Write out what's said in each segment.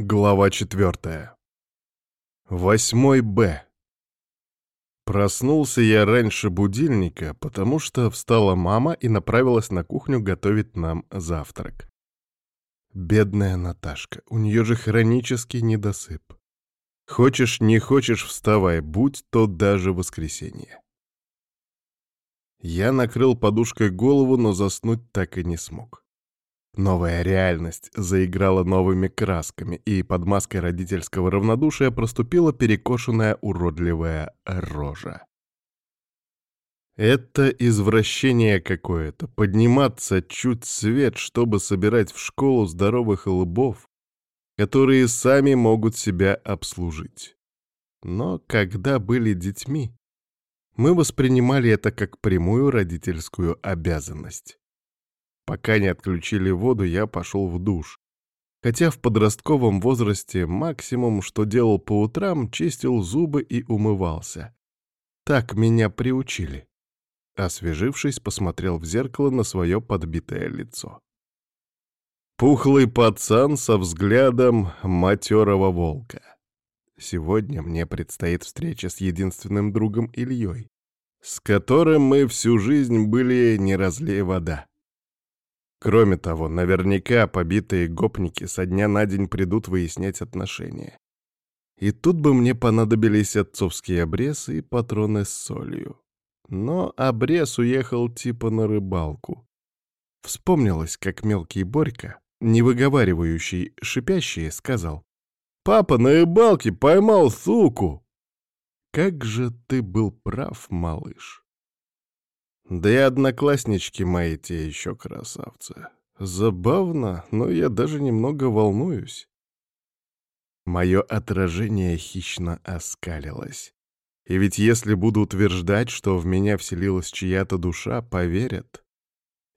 Глава четвертая. Восьмой Б. Проснулся я раньше будильника, потому что встала мама и направилась на кухню готовить нам завтрак. Бедная Наташка, у нее же хронический недосып. Хочешь, не хочешь, вставай, будь то даже воскресенье. Я накрыл подушкой голову, но заснуть так и не смог. Новая реальность заиграла новыми красками, и под маской родительского равнодушия проступила перекошенная уродливая рожа. Это извращение какое-то, подниматься чуть свет, чтобы собирать в школу здоровых лбов, которые сами могут себя обслужить. Но когда были детьми, мы воспринимали это как прямую родительскую обязанность. Пока не отключили воду, я пошел в душ. Хотя в подростковом возрасте максимум, что делал по утрам, чистил зубы и умывался. Так меня приучили. Освежившись, посмотрел в зеркало на свое подбитое лицо. Пухлый пацан со взглядом матерого волка. Сегодня мне предстоит встреча с единственным другом Ильей, с которым мы всю жизнь были не разлей вода. Кроме того, наверняка побитые гопники со дня на день придут выяснять отношения. И тут бы мне понадобились отцовский обрез и патроны с солью. Но обрез уехал типа на рыбалку. Вспомнилось, как мелкий Борька, не выговаривающий шипящий, сказал. «Папа на рыбалке поймал суку!» Как же ты был прав, малыш. Да и однокласснички мои те еще красавцы. Забавно, но я даже немного волнуюсь. Мое отражение хищно оскалилось. И ведь если буду утверждать, что в меня вселилась чья-то душа, поверят.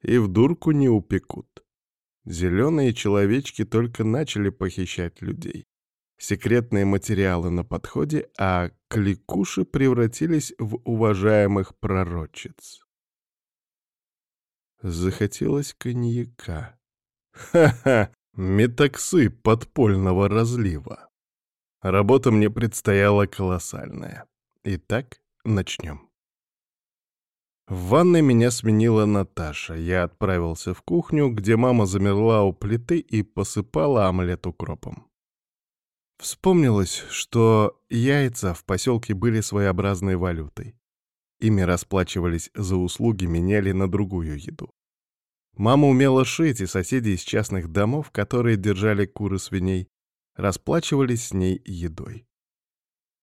И в дурку не упекут. Зеленые человечки только начали похищать людей. Секретные материалы на подходе, а кликуши превратились в уважаемых пророчиц. Захотелось коньяка. Ха-ха! Метаксы подпольного разлива. Работа мне предстояла колоссальная. Итак, начнем. В ванной меня сменила Наташа. Я отправился в кухню, где мама замерла у плиты и посыпала омлет укропом. Вспомнилось, что яйца в поселке были своеобразной валютой. Ими расплачивались за услуги, меняли на другую еду. Мама умела шить, и соседи из частных домов, которые держали куры свиней, расплачивались с ней едой.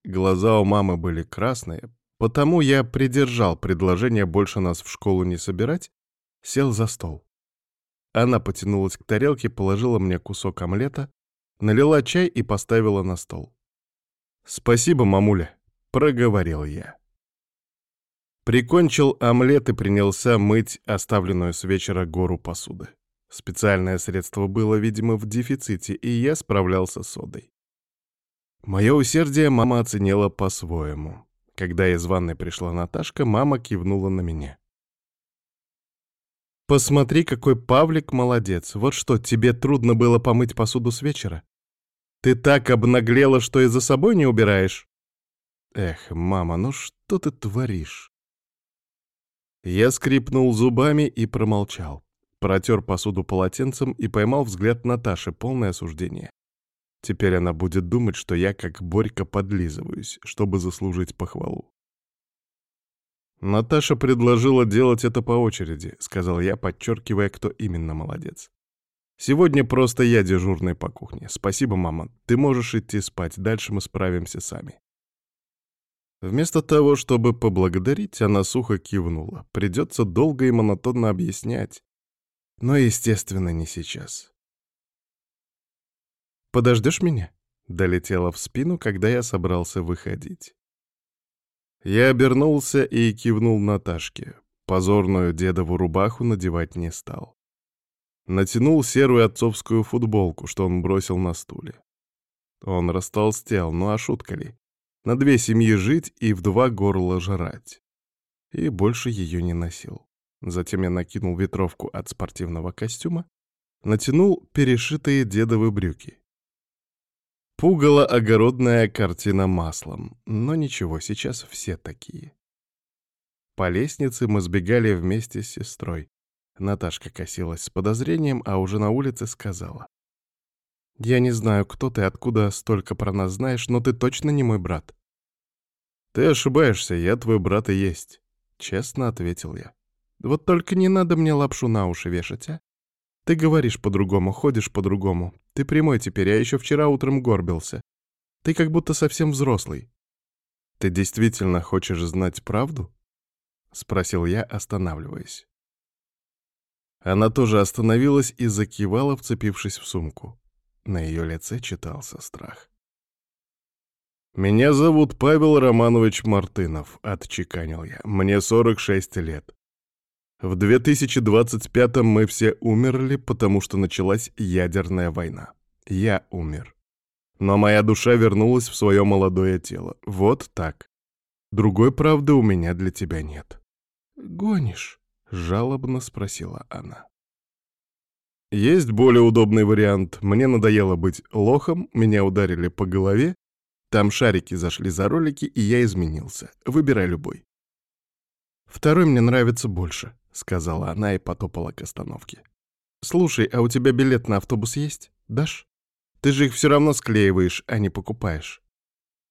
Глаза у мамы были красные, потому я придержал предложение больше нас в школу не собирать, сел за стол. Она потянулась к тарелке, положила мне кусок омлета, налила чай и поставила на стол. «Спасибо, мамуля», — проговорил я. Прикончил омлет и принялся мыть оставленную с вечера гору посуды. Специальное средство было, видимо, в дефиците, и я справлялся с содой. Мое усердие мама оценила по-своему. Когда из ванной пришла Наташка, мама кивнула на меня. «Посмотри, какой Павлик молодец. Вот что, тебе трудно было помыть посуду с вечера? Ты так обнаглела, что и за собой не убираешь?» «Эх, мама, ну что ты творишь?» Я скрипнул зубами и промолчал. Протер посуду полотенцем и поймал взгляд Наташи, полное осуждение. Теперь она будет думать, что я как Борька подлизываюсь, чтобы заслужить похвалу. «Наташа предложила делать это по очереди», — сказал я, подчеркивая, кто именно молодец. «Сегодня просто я дежурный по кухне. Спасибо, мама. Ты можешь идти спать, дальше мы справимся сами». Вместо того, чтобы поблагодарить, она сухо кивнула. Придется долго и монотонно объяснять. Но, естественно, не сейчас. «Подождешь меня?» — долетела в спину, когда я собрался выходить. Я обернулся и кивнул Наташке. Позорную дедову рубаху надевать не стал. Натянул серую отцовскую футболку, что он бросил на стуле. Он растолстел, ну а шутка ли? На две семьи жить и в два горла жрать. И больше ее не носил. Затем я накинул ветровку от спортивного костюма, натянул перешитые дедовы брюки. Пугала огородная картина маслом, но ничего, сейчас все такие. По лестнице мы сбегали вместе с сестрой. Наташка косилась с подозрением, а уже на улице сказала. «Я не знаю, кто ты, откуда столько про нас знаешь, но ты точно не мой брат». «Ты ошибаешься, я твой брат и есть», — честно ответил я. «Вот только не надо мне лапшу на уши вешать, а? Ты говоришь по-другому, ходишь по-другому. Ты прямой теперь, а еще вчера утром горбился. Ты как будто совсем взрослый». «Ты действительно хочешь знать правду?» — спросил я, останавливаясь. Она тоже остановилась и закивала, вцепившись в сумку. На ее лице читался страх. «Меня зовут Павел Романович Мартынов», — отчеканил я. «Мне 46 лет. В 2025-м мы все умерли, потому что началась ядерная война. Я умер. Но моя душа вернулась в свое молодое тело. Вот так. Другой правды у меня для тебя нет». «Гонишь?» — жалобно спросила она. Есть более удобный вариант. Мне надоело быть лохом, меня ударили по голове, там шарики зашли за ролики, и я изменился. Выбирай любой. «Второй мне нравится больше», — сказала она и потопала к остановке. «Слушай, а у тебя билет на автобус есть? Дашь? Ты же их все равно склеиваешь, а не покупаешь».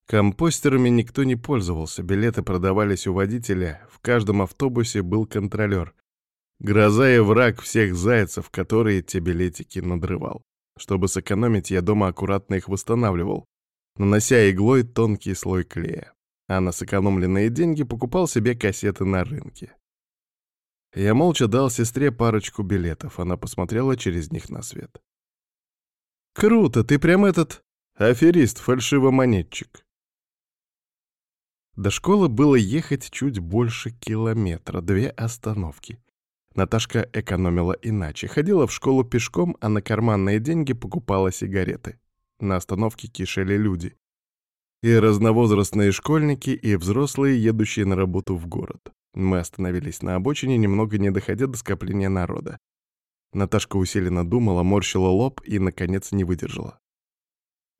Компостерами никто не пользовался, билеты продавались у водителя, в каждом автобусе был контролер. Гроза и враг всех зайцев, которые те билетики надрывал. Чтобы сэкономить, я дома аккуратно их восстанавливал, нанося иглой тонкий слой клея. А на сэкономленные деньги покупал себе кассеты на рынке. Я молча дал сестре парочку билетов, она посмотрела через них на свет. «Круто, ты прям этот аферист, фальшивомонетчик. До школы было ехать чуть больше километра, две остановки. Наташка экономила иначе. Ходила в школу пешком, а на карманные деньги покупала сигареты. На остановке кишели люди. И разновозрастные школьники, и взрослые, едущие на работу в город. Мы остановились на обочине, немного не доходя до скопления народа. Наташка усиленно думала, морщила лоб и, наконец, не выдержала.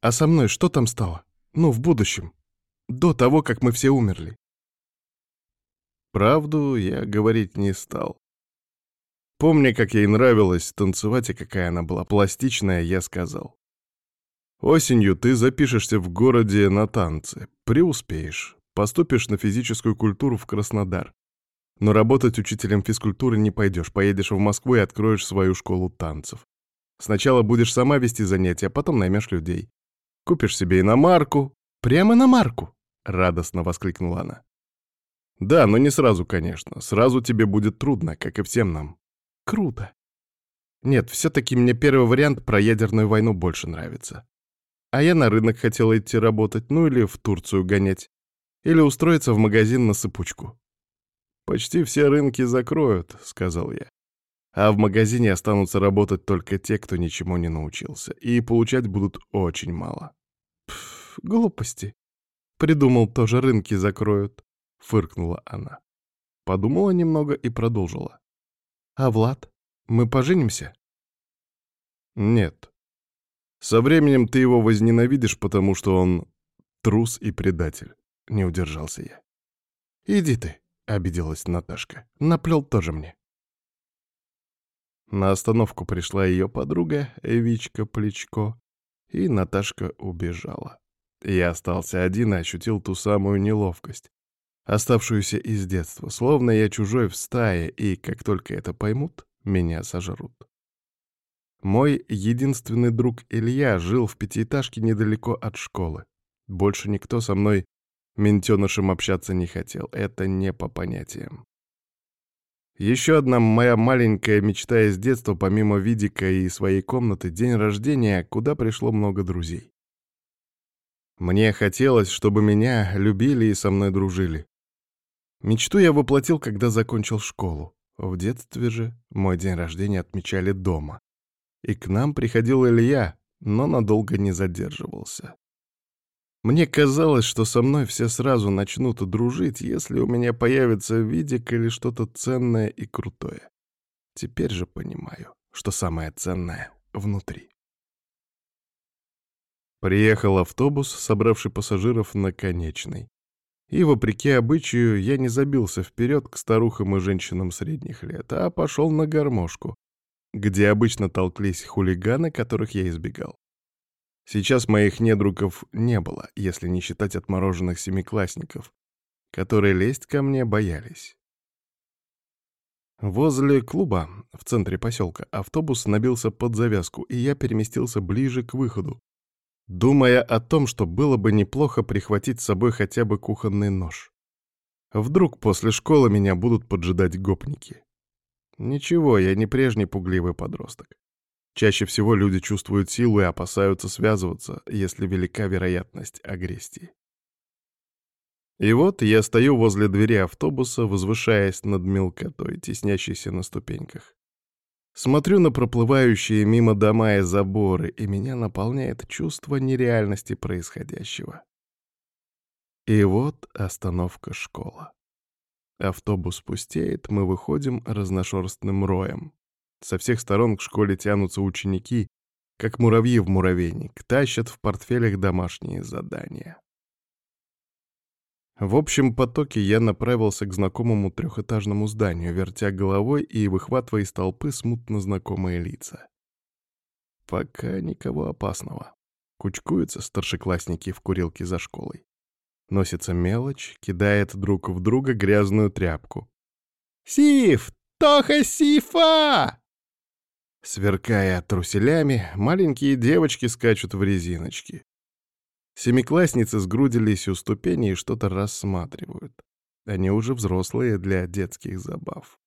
«А со мной что там стало? Ну, в будущем?» До того, как мы все умерли. Правду я говорить не стал. Помня, как ей нравилось танцевать и какая она была пластичная, я сказал. Осенью ты запишешься в городе на танцы, преуспеешь, поступишь на физическую культуру в Краснодар. Но работать учителем физкультуры не пойдешь, поедешь в Москву и откроешь свою школу танцев. Сначала будешь сама вести занятия, а потом наймешь людей. Купишь себе иномарку. Прямо на марку. — радостно воскликнула она. «Да, но не сразу, конечно. Сразу тебе будет трудно, как и всем нам». «Круто. Нет, все-таки мне первый вариант про ядерную войну больше нравится. А я на рынок хотела идти работать, ну или в Турцию гонять. Или устроиться в магазин на сыпучку». «Почти все рынки закроют», — сказал я. «А в магазине останутся работать только те, кто ничему не научился, и получать будут очень мало». «Пф, глупости», Придумал, тоже рынки закроют», — фыркнула она. Подумала немного и продолжила. «А Влад? Мы поженимся?» «Нет. Со временем ты его возненавидишь, потому что он трус и предатель», — не удержался я. «Иди ты», — обиделась Наташка. «Наплел тоже мне». На остановку пришла ее подруга, Вичка Плечко, и Наташка убежала. Я остался один и ощутил ту самую неловкость, оставшуюся из детства, словно я чужой в стае, и как только это поймут, меня сожрут. Мой единственный друг Илья жил в пятиэтажке недалеко от школы. Больше никто со мной ментенышем общаться не хотел, это не по понятиям. Еще одна моя маленькая мечта из детства, помимо видика и своей комнаты, день рождения, куда пришло много друзей. Мне хотелось, чтобы меня любили и со мной дружили. Мечту я воплотил, когда закончил школу. В детстве же мой день рождения отмечали дома. И к нам приходил Илья, но надолго не задерживался. Мне казалось, что со мной все сразу начнут дружить, если у меня появится видик или что-то ценное и крутое. Теперь же понимаю, что самое ценное внутри. Приехал автобус, собравший пассажиров на конечный. И, вопреки обычаю, я не забился вперед к старухам и женщинам средних лет, а пошел на гармошку, где обычно толклись хулиганы, которых я избегал. Сейчас моих недругов не было, если не считать отмороженных семиклассников, которые лезть ко мне боялись. Возле клуба, в центре поселка, автобус набился под завязку, и я переместился ближе к выходу, думая о том, что было бы неплохо прихватить с собой хотя бы кухонный нож. Вдруг после школы меня будут поджидать гопники. Ничего, я не прежний пугливый подросток. Чаще всего люди чувствуют силу и опасаются связываться, если велика вероятность агрессии. И вот я стою возле двери автобуса, возвышаясь над мелкотой, теснящейся на ступеньках. Смотрю на проплывающие мимо дома и заборы, и меня наполняет чувство нереальности происходящего. И вот остановка школа. Автобус пустеет, мы выходим разношерстным роем. Со всех сторон к школе тянутся ученики, как муравьи в муравейник, тащат в портфелях домашние задания. В общем потоке я направился к знакомому трехэтажному зданию, вертя головой и выхватывая из толпы смутно знакомые лица. Пока никого опасного. Кучкуются старшеклассники в курилке за школой. Носится мелочь, кидает друг в друга грязную тряпку. «Сиф! Тоха Сифа!» Сверкая труселями, маленькие девочки скачут в резиночки. Семиклассницы сгрудились у ступеней и что-то рассматривают. Они уже взрослые для детских забав.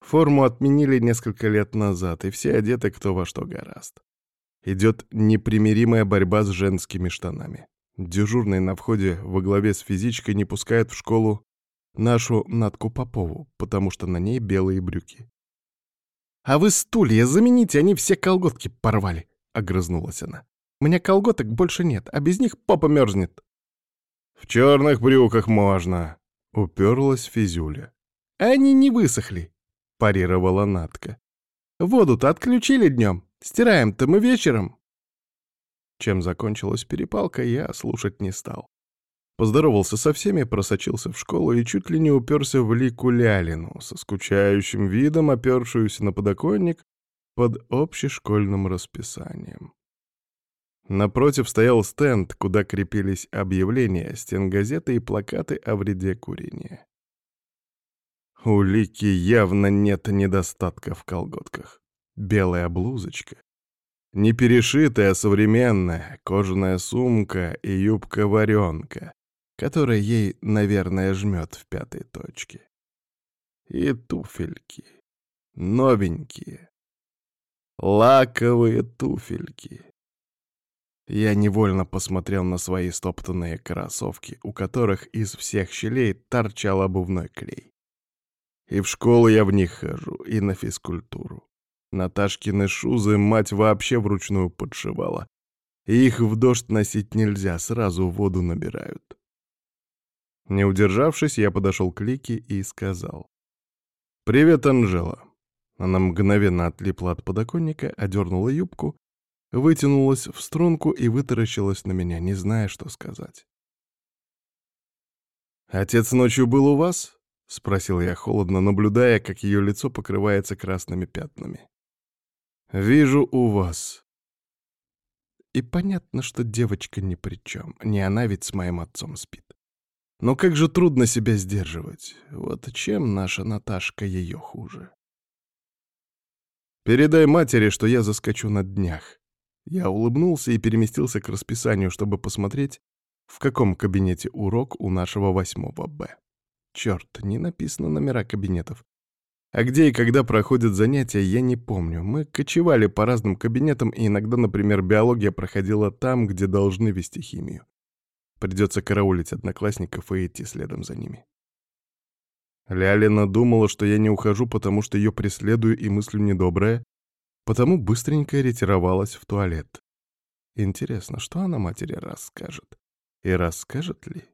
Форму отменили несколько лет назад, и все одеты кто во что гораст. Идет непримиримая борьба с женскими штанами. Дежурный на входе во главе с физичкой не пускает в школу нашу Натку Попову, потому что на ней белые брюки. «А вы стулья замените, они все колготки порвали», — огрызнулась она. У меня колготок больше нет, а без них попа мерзнет. В черных брюках можно, уперлась Физюля. Они не высохли, парировала Натка. Воду-то отключили днем, стираем-то мы вечером. Чем закончилась перепалка, я слушать не стал. Поздоровался со всеми, просочился в школу и чуть ли не уперся в Лику Лялину, со скучающим видом опершуюся на подоконник под общешкольным расписанием. Напротив стоял стенд, куда крепились объявления, стенгазеты и плакаты о вреде курения. У Лики явно нет недостатка в колготках. Белая блузочка. Не перешитая, а современная, кожаная сумка и юбка-варенка, которая ей, наверное, жмет в пятой точке. И туфельки. Новенькие. Лаковые туфельки. Я невольно посмотрел на свои стоптанные кроссовки, у которых из всех щелей торчал обувной клей. И в школу я в них хожу, и на физкультуру. Наташкины шузы мать вообще вручную подшивала. Их в дождь носить нельзя, сразу воду набирают. Не удержавшись, я подошел к Лике и сказал. «Привет, Анжела». Она мгновенно отлипла от подоконника, одернула юбку вытянулась в струнку и вытаращилась на меня, не зная, что сказать. «Отец ночью был у вас?» — спросил я холодно, наблюдая, как ее лицо покрывается красными пятнами. «Вижу у вас». И понятно, что девочка ни при чем, не она ведь с моим отцом спит. Но как же трудно себя сдерживать. Вот чем наша Наташка ее хуже. Передай матери, что я заскочу на днях. Я улыбнулся и переместился к расписанию, чтобы посмотреть, в каком кабинете урок у нашего восьмого Б. Черт, не написано номера кабинетов. А где и когда проходят занятия, я не помню. Мы кочевали по разным кабинетам, и иногда, например, биология проходила там, где должны вести химию. Придется караулить одноклассников и идти следом за ними. Лялина думала, что я не ухожу, потому что ее преследую и мыслю недоброе, потому быстренько ретировалась в туалет. Интересно, что она матери расскажет? И расскажет ли?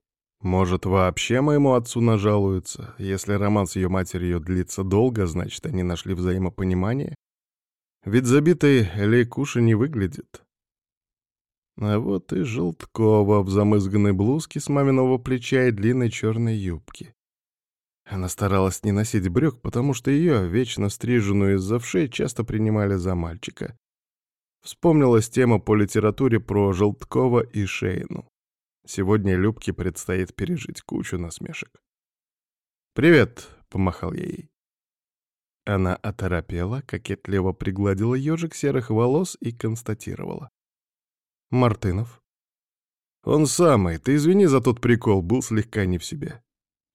Может, вообще моему отцу нажалуются? Если роман с ее матерью длится долго, значит, они нашли взаимопонимание? Ведь забитой Лейкуша не выглядит. А вот и Желткова в замызганной блузке с маминого плеча и длинной черной юбке. Она старалась не носить брюк, потому что ее, вечно стриженную из-за вшей, часто принимали за мальчика. Вспомнилась тема по литературе про Желткова и Шейну. Сегодня Любке предстоит пережить кучу насмешек. «Привет», — помахал я ей. Она оторопела, кокетливо пригладила ежик серых волос и констатировала. «Мартынов?» «Он самый. Ты извини за тот прикол, был слегка не в себе».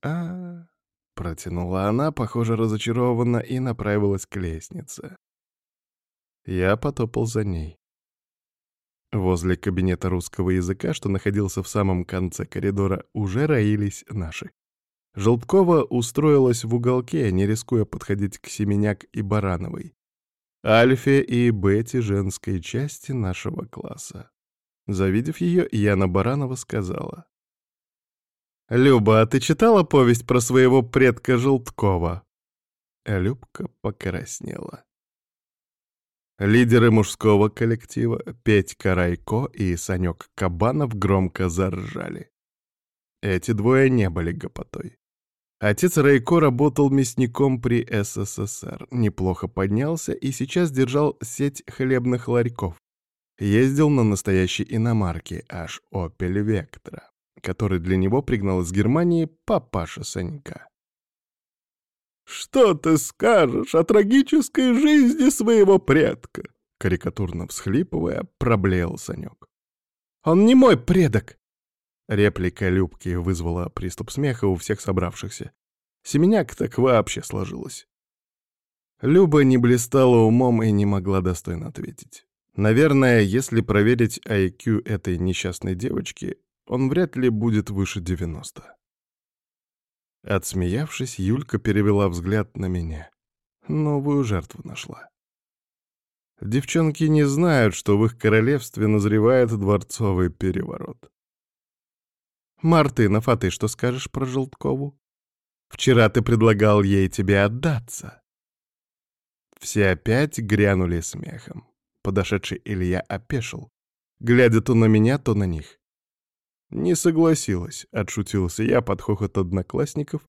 А, -а, -а протянула она, похоже, разочарованно, и направилась к лестнице. Я потопал за ней. Возле кабинета русского языка, что находился в самом конце коридора, уже роились наши. Желткова устроилась в уголке, не рискуя подходить к Семеняк и Барановой. Альфе и Бете женской части нашего класса. Завидев ее, Яна Баранова сказала. «Люба, а ты читала повесть про своего предка Желткова?» Любка покраснела. Лидеры мужского коллектива Петька Райко и Санек Кабанов громко заржали. Эти двое не были гопотой. Отец Райко работал мясником при СССР, неплохо поднялся и сейчас держал сеть хлебных ларьков. Ездил на настоящей иномарке, аж Opel Vectra, который для него пригнал из Германии папаша Санька. «Что ты скажешь о трагической жизни своего предка?» Карикатурно всхлипывая, проблеял Санек. «Он не мой предок!» Реплика Любки вызвала приступ смеха у всех собравшихся. Семеняк так вообще сложилось. Люба не блистала умом и не могла достойно ответить. Наверное, если проверить IQ этой несчастной девочки, он вряд ли будет выше 90. Отсмеявшись, Юлька перевела взгляд на меня. Новую жертву нашла. Девчонки не знают, что в их королевстве назревает дворцовый переворот. «Мартынов, а ты что скажешь про Желткову? Вчера ты предлагал ей тебе отдаться». Все опять грянули смехом. Подошедший Илья опешил, глядя то на меня, то на них. «Не согласилась», — отшутился я под хохот одноклассников,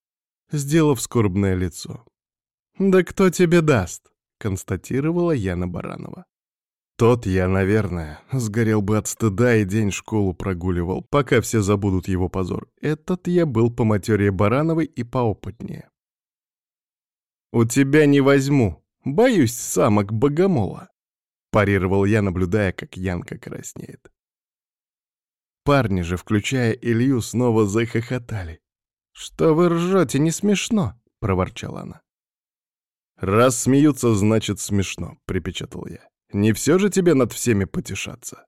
сделав скорбное лицо. «Да кто тебе даст?» — констатировала Яна Баранова. Тот я, наверное, сгорел бы от стыда и день школу прогуливал, пока все забудут его позор. Этот я был по материи Барановой и поопытнее. «У тебя не возьму. Боюсь самок богомола», — парировал я, наблюдая, как Янка краснеет. Парни же, включая Илью, снова захохотали. «Что вы ржете, не смешно!» — проворчала она. «Раз смеются, значит смешно», — припечатал я. «Не все же тебе над всеми потешаться».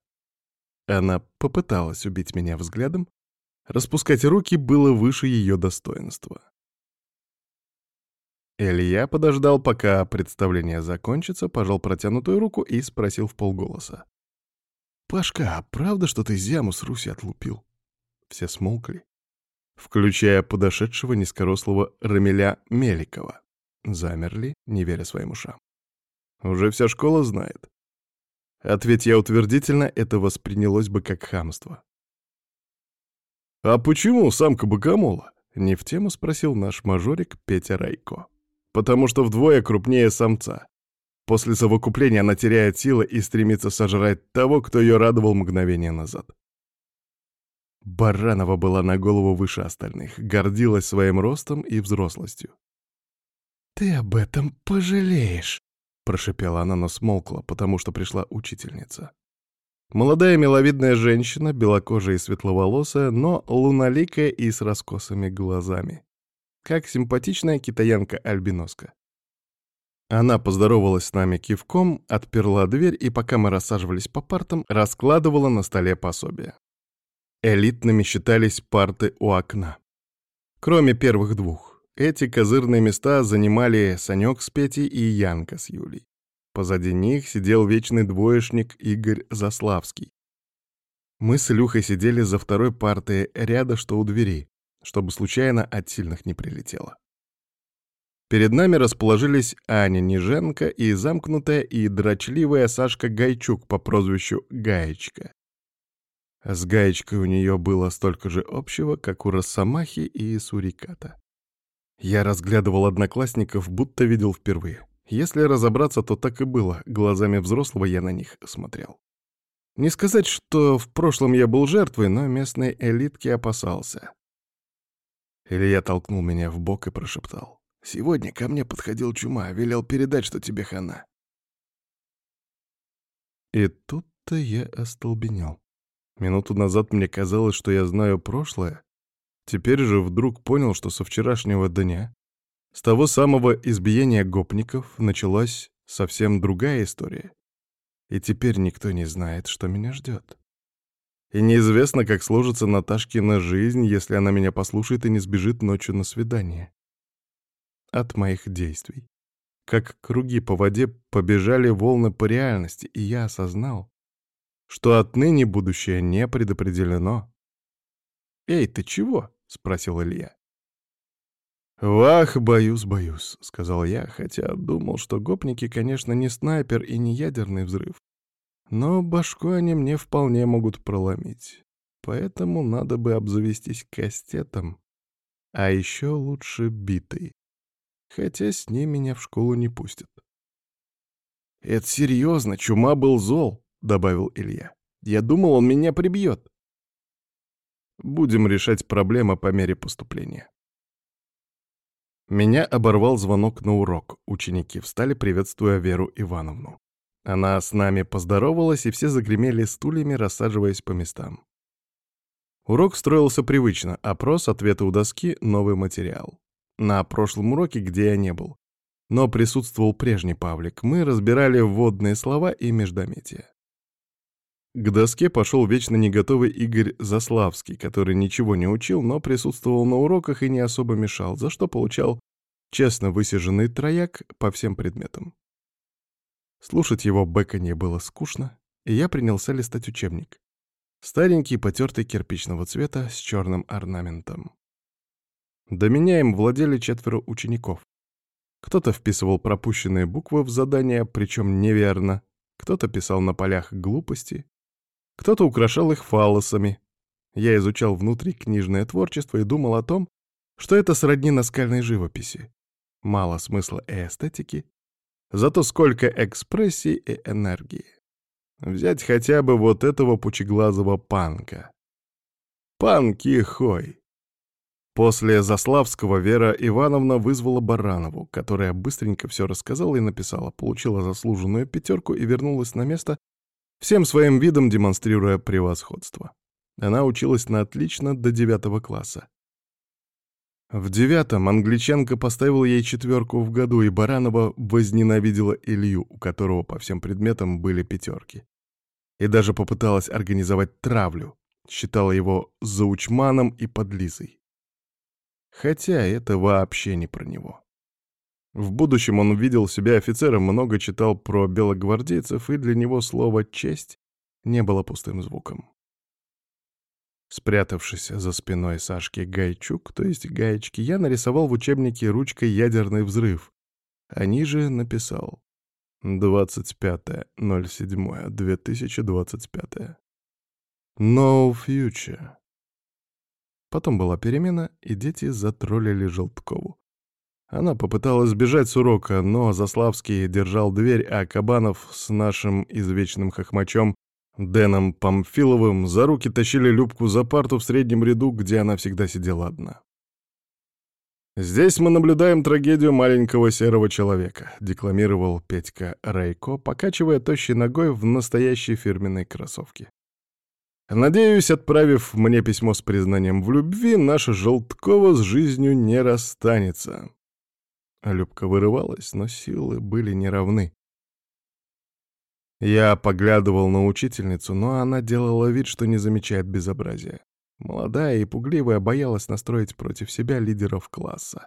Она попыталась убить меня взглядом. Распускать руки было выше ее достоинства. Илья подождал, пока представление закончится, пожал протянутую руку и спросил в полголоса. «Пашка, а правда, что ты зяму с Руси отлупил?» Все смолкли, включая подошедшего низкорослого Рамиля Меликова. Замерли, не веря своим ушам. «Уже вся школа знает». Ответь я утвердительно, это воспринялось бы как хамство. «А почему самка богомола?» — не в тему спросил наш мажорик Петя Райко. «Потому что вдвое крупнее самца. После совокупления она теряет силы и стремится сожрать того, кто ее радовал мгновение назад. Баранова была на голову выше остальных, гордилась своим ростом и взрослостью. «Ты об этом пожалеешь», — прошипела она, но смолкла, потому что пришла учительница. Молодая миловидная женщина, белокожая и светловолосая, но луноликая и с раскосыми глазами. Как симпатичная китаянка-альбиноска. Она поздоровалась с нами кивком, отперла дверь и, пока мы рассаживались по партам, раскладывала на столе пособия. Элитными считались парты у окна. Кроме первых двух. Эти козырные места занимали Санек с Петей и Янка с Юлей. Позади них сидел вечный двоечник Игорь Заславский. Мы с Илюхой сидели за второй партой ряда, что у двери, чтобы случайно от сильных не прилетело. Перед нами расположились Аня Неженко и замкнутая и дрочливая Сашка Гайчук по прозвищу Гаечка. С гаечкой у нее было столько же общего, как у Росомахи и Суриката. Я разглядывал одноклассников, будто видел впервые. Если разобраться, то так и было. Глазами взрослого я на них смотрел. Не сказать, что в прошлом я был жертвой, но местной элитки опасался. Илья толкнул меня в бок и прошептал. «Сегодня ко мне подходил чума, велел передать, что тебе хана». И тут-то я остолбенел. Минуту назад мне казалось, что я знаю прошлое. Теперь же вдруг понял, что со вчерашнего дня, с того самого избиения гопников, началась совсем другая история. И теперь никто не знает, что меня ждет. И неизвестно, как сложится Наташкина жизнь, если она меня послушает и не сбежит ночью на свидание. От моих действий. Как круги по воде побежали волны по реальности, и я осознал, что отныне будущее не предопределено. «Эй, ты чего?» — спросил Илья. «Вах, боюсь, боюсь», — сказал я, хотя думал, что гопники, конечно, не снайпер и не ядерный взрыв. Но башку они мне вполне могут проломить. Поэтому надо бы обзавестись кастетом, а еще лучше битой. Хотя с ней меня в школу не пустят. «Это серьезно, чума был зол», — добавил Илья. «Я думал, он меня прибьет». Будем решать проблемы по мере поступления. Меня оборвал звонок на урок. Ученики встали, приветствуя Веру Ивановну. Она с нами поздоровалась, и все загремели стульями, рассаживаясь по местам. Урок строился привычно. Опрос, ответы у доски, новый материал. На прошлом уроке, где я не был, но присутствовал прежний Павлик, мы разбирали вводные слова и междометия. К доске пошел вечно неготовый Игорь Заславский, который ничего не учил, но присутствовал на уроках и не особо мешал, за что получал честно высиженный трояк по всем предметам. Слушать его бэканье было скучно, и я принялся листать учебник. Старенький, потертый кирпичного цвета с черным орнаментом. До меня им владели четверо учеников. Кто-то вписывал пропущенные буквы в задания, причем неверно, кто-то писал на полях глупости, кто-то украшал их фаллосами. Я изучал внутрикнижное творчество и думал о том, что это сродни наскальной живописи. Мало смысла и эстетики, зато сколько экспрессии и энергии. Взять хотя бы вот этого пучеглазого панка. Панки хой. После Заславского Вера Ивановна вызвала Баранову, которая быстренько все рассказала и написала, получила заслуженную пятерку и вернулась на место, всем своим видом демонстрируя превосходство. Она училась на отлично до девятого класса. В девятом англичанка поставила ей четверку в году, и Баранова возненавидела Илью, у которого по всем предметам были пятерки. И даже попыталась организовать травлю, считала его заучманом и подлизой. Хотя это вообще не про него. В будущем он видел себя офицером, много читал про белогвардейцев, и для него слово «честь» не было пустым звуком. Спрятавшись за спиной Сашки Гайчук, то есть гаечки, я нарисовал в учебнике ручкой ядерный взрыв, а ниже написал 25.07.2025. No future. Потом была перемена, и дети затроллили Желткову. Она попыталась сбежать с урока, но Заславский держал дверь, а Кабанов с нашим извечным хохмачом Дэном Памфиловым за руки тащили Любку за парту в среднем ряду, где она всегда сидела одна. «Здесь мы наблюдаем трагедию маленького серого человека», — декламировал Петька Райко, покачивая тощей ногой в настоящей фирменной кроссовке. «Надеюсь, отправив мне письмо с признанием в любви, наша Желткова с жизнью не расстанется». Любка вырывалась, но силы были неравны. Я поглядывал на учительницу, но она делала вид, что не замечает безобразия. Молодая и пугливая боялась настроить против себя лидеров класса.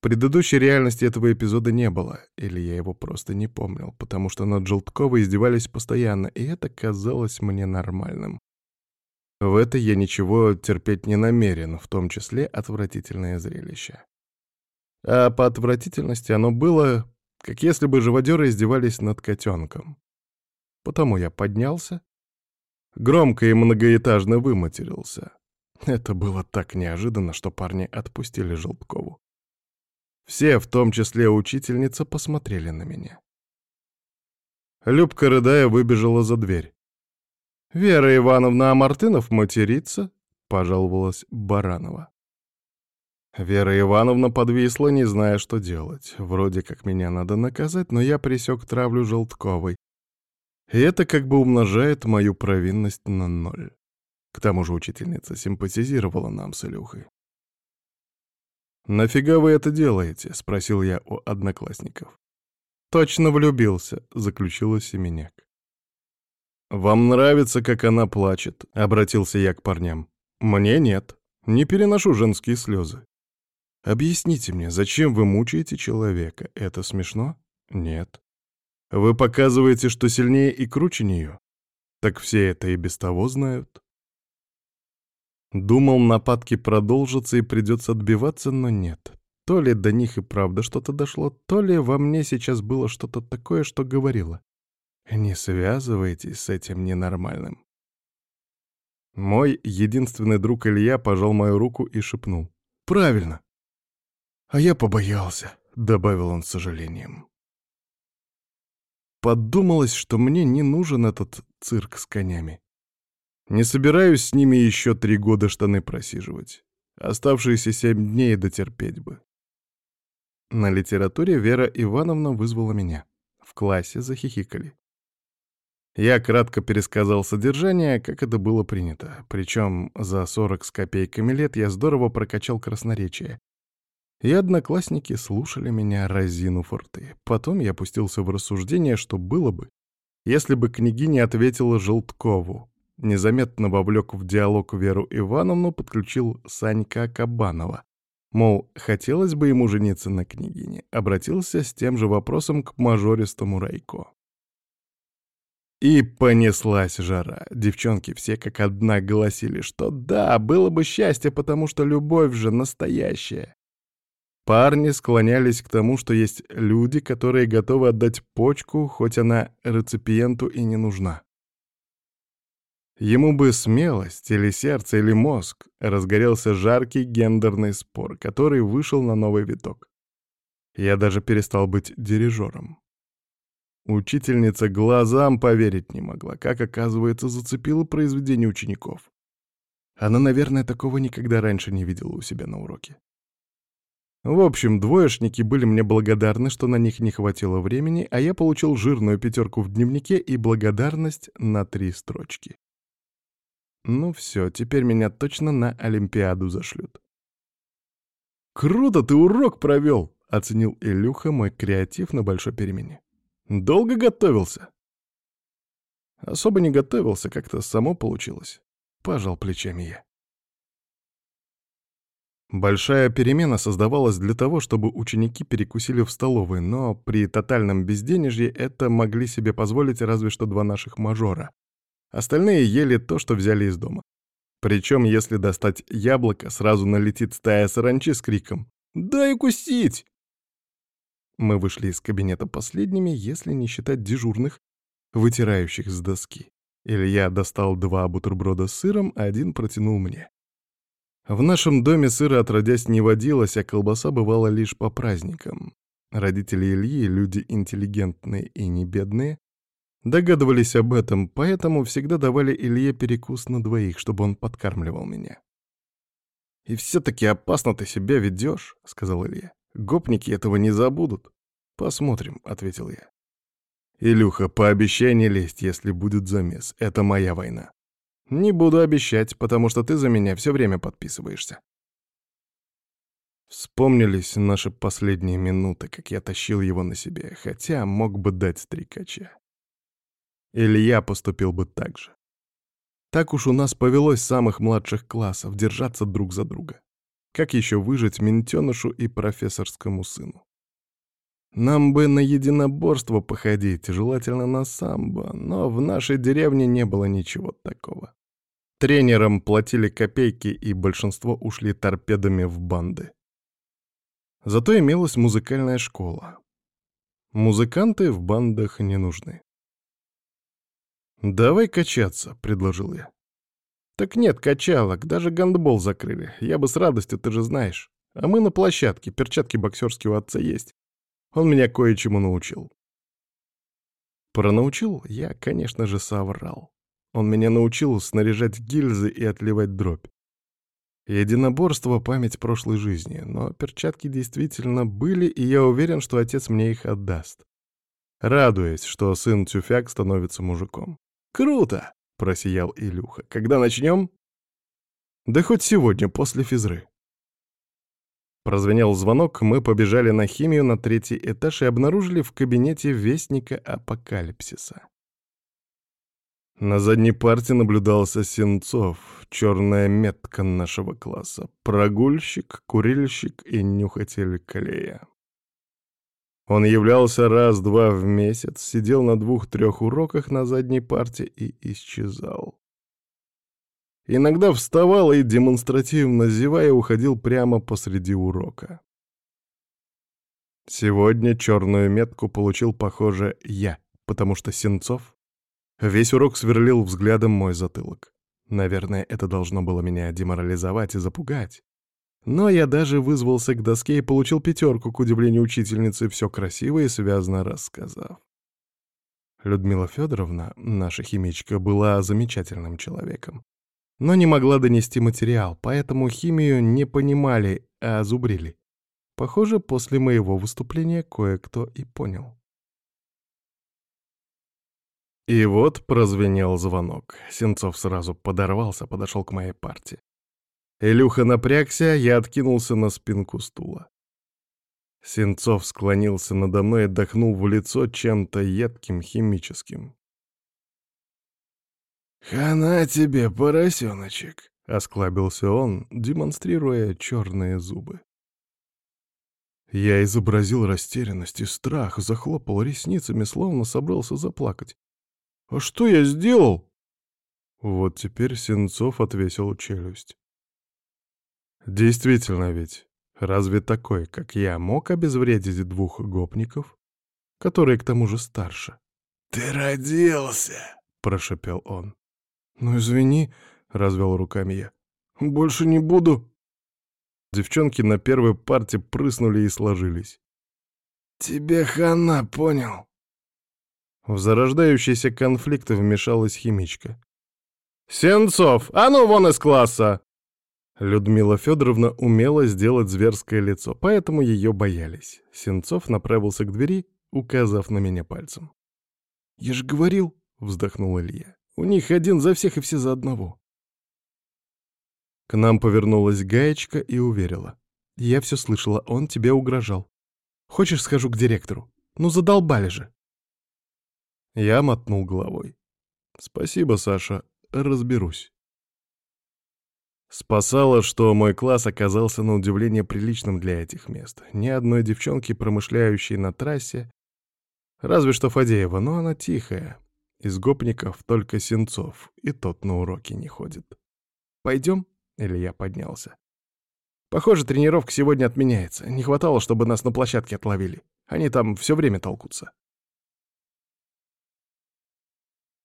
Предыдущей реальности этого эпизода не было, или я его просто не помнил, потому что над Желтковой издевались постоянно, и это казалось мне нормальным. В это я ничего терпеть не намерен, в том числе отвратительное зрелище. А по отвратительности оно было, как если бы живодеры издевались над котенком. Потому я поднялся, Громко и многоэтажно выматерился. Это было так неожиданно, что парни отпустили Желткову. Все, в том числе учительница, посмотрели на меня. Любка, рыдая, выбежала за дверь. «Вера Ивановна, а Мартынов матерится?» — пожаловалась Баранова. Вера Ивановна подвисла, не зная, что делать. Вроде как меня надо наказать, но я присек травлю Желтковой. И это как бы умножает мою провинность на ноль. К тому же учительница симпатизировала нам с Илюхой. «Нафига вы это делаете?» — спросил я у одноклассников. «Точно влюбился», — заключила Семеняк. «Вам нравится, как она плачет?» — обратился я к парням. «Мне нет. Не переношу женские слезы. Объясните мне, зачем вы мучаете человека? Это смешно? Нет. Вы показываете, что сильнее и круче нее? Так все это и без того знают. Думал, нападки продолжатся и придется отбиваться, но нет. То ли до них и правда что-то дошло, то ли во мне сейчас было что-то такое, что говорило. Не связывайтесь с этим ненормальным. Мой единственный друг Илья пожал мою руку и шепнул. «Правильно!» «А я побоялся», — добавил он с сожалением. Подумалось, что мне не нужен этот цирк с конями. Не собираюсь с ними еще три года штаны просиживать. Оставшиеся семь дней дотерпеть бы. На литературе Вера Ивановна вызвала меня. В классе захихикали. Я кратко пересказал содержание, как это было принято. Причем за сорок с копейками лет я здорово прокачал красноречие. И одноклассники слушали меня, разину форты. Потом я опустился в рассуждение, что было бы, если бы княгиня ответила Желткову, Незаметно вовлек в диалог Веру Ивановну, подключил Санька Кабанова. Мол, хотелось бы ему жениться на княгине. Обратился с тем же вопросом к мажористому Райко. И понеслась жара. Девчонки все как одна голосили, что да, было бы счастье, потому что любовь же настоящая. Парни склонялись к тому, что есть люди, которые готовы отдать почку, хоть она реципиенту и не нужна. Ему бы смелость, или сердце, или мозг, разгорелся жаркий гендерный спор, который вышел на новый виток. Я даже перестал быть дирижером. Учительница глазам поверить не могла, как, оказывается, зацепила произведение учеников. Она, наверное, такого никогда раньше не видела у себя на уроке. В общем, двоечники были мне благодарны, что на них не хватило времени, а я получил жирную пятерку в дневнике и благодарность на три строчки. Ну все, теперь меня точно на Олимпиаду зашлют. «Круто ты урок провел!» — оценил Илюха мой креатив на большой перемене. «Долго готовился?» Особо не готовился, как-то само получилось. Пожал плечами я. Большая перемена создавалась для того, чтобы ученики перекусили в столовой, но при тотальном безденежье это могли себе позволить разве что два наших мажора. Остальные ели то, что взяли из дома. Причем, если достать яблоко, сразу налетит стая саранчи с криком «Дай укусить!». Мы вышли из кабинета последними, если не считать дежурных, вытирающих с доски. Илья достал два бутерброда с сыром, один протянул мне. В нашем доме сыра отродясь не водилось, а колбаса бывала лишь по праздникам. Родители Ильи, люди интеллигентные и не бедные, Догадывались об этом, поэтому всегда давали Илье перекус на двоих, чтобы он подкармливал меня. «И все-таки опасно ты себя ведешь», — сказал Илья. «Гопники этого не забудут». «Посмотрим», — ответил я. «Илюха, пообещай не лезть, если будет замес. Это моя война». «Не буду обещать, потому что ты за меня все время подписываешься». Вспомнились наши последние минуты, как я тащил его на себе, хотя мог бы дать стрекача. Илья поступил бы так же. Так уж у нас повелось самых младших классов держаться друг за друга. Как еще выжить ментенышу и профессорскому сыну? Нам бы на единоборство походить, желательно на самбо, но в нашей деревне не было ничего такого. Тренерам платили копейки, и большинство ушли торпедами в банды. Зато имелась музыкальная школа. Музыканты в бандах не нужны. «Давай качаться», — предложил я. «Так нет качалок, даже гандбол закрыли. Я бы с радостью, ты же знаешь. А мы на площадке, перчатки боксерские у отца есть. Он меня кое-чему научил». Пронаучил я, конечно же, соврал. Он меня научил снаряжать гильзы и отливать дробь. Единоборство — память прошлой жизни, но перчатки действительно были, и я уверен, что отец мне их отдаст. Радуясь, что сын Тюфяк становится мужиком. «Круто!» — просиял Илюха. «Когда начнем?» «Да хоть сегодня, после физры». Прозвенел звонок, мы побежали на химию на третий этаж и обнаружили в кабинете Вестника Апокалипсиса. На задней парте наблюдался Сенцов, черная метка нашего класса, прогульщик, курильщик и нюхатель клея. Он являлся раз-два в месяц, сидел на двух-трех уроках на задней парте и исчезал. Иногда вставал и, демонстративно зевая, уходил прямо посреди урока. Сегодня черную метку получил, похоже, я, потому что Сенцов весь урок сверлил взглядом мой затылок. Наверное, это должно было меня деморализовать и запугать. Но я даже вызвался к доске и получил пятерку, к удивлению учительницы, все красиво и связно рассказав. Людмила Федоровна, наша химичка, была замечательным человеком, но не могла донести материал, поэтому химию не понимали, а зубрили. Похоже, после моего выступления кое-кто и понял. И вот прозвенел звонок. Сенцов сразу подорвался, подошел к моей парте. Илюха напрягся, я откинулся на спинку стула. Сенцов склонился надо мной и отдохнул в лицо чем-то едким, химическим. «Хана тебе, поросеночек!» — осклабился он, демонстрируя черные зубы. Я изобразил растерянность и страх, захлопал ресницами, словно собрался заплакать. «А что я сделал?» Вот теперь Сенцов отвесил челюсть. Действительно ведь, разве такой, как я, мог обезвредить двух гопников, которые к тому же старше? «Ты родился!» — прошепел он. «Ну, извини», — развел руками я. «Больше не буду». Девчонки на первой парте прыснули и сложились. «Тебе хана, понял?» В зарождающийся конфликт вмешалась химичка. «Сенцов, а ну вон из класса!» Людмила Федоровна умела сделать зверское лицо, поэтому ее боялись. Сенцов направился к двери, указав на меня пальцем. «Я же говорил», — вздохнул Илья, — «у них один за всех и все за одного». К нам повернулась гаечка и уверила. «Я все слышала, он тебе угрожал. Хочешь, схожу к директору? Ну, задолбали же!» Я мотнул головой. «Спасибо, Саша, разберусь». Спасало, что мой класс оказался на удивление приличным для этих мест. Ни одной девчонки, промышляющей на трассе. Разве что Фадеева, но она тихая. Из гопников только Сенцов, и тот на уроки не ходит. «Пойдем?» — Илья поднялся. «Похоже, тренировка сегодня отменяется. Не хватало, чтобы нас на площадке отловили. Они там все время толкутся».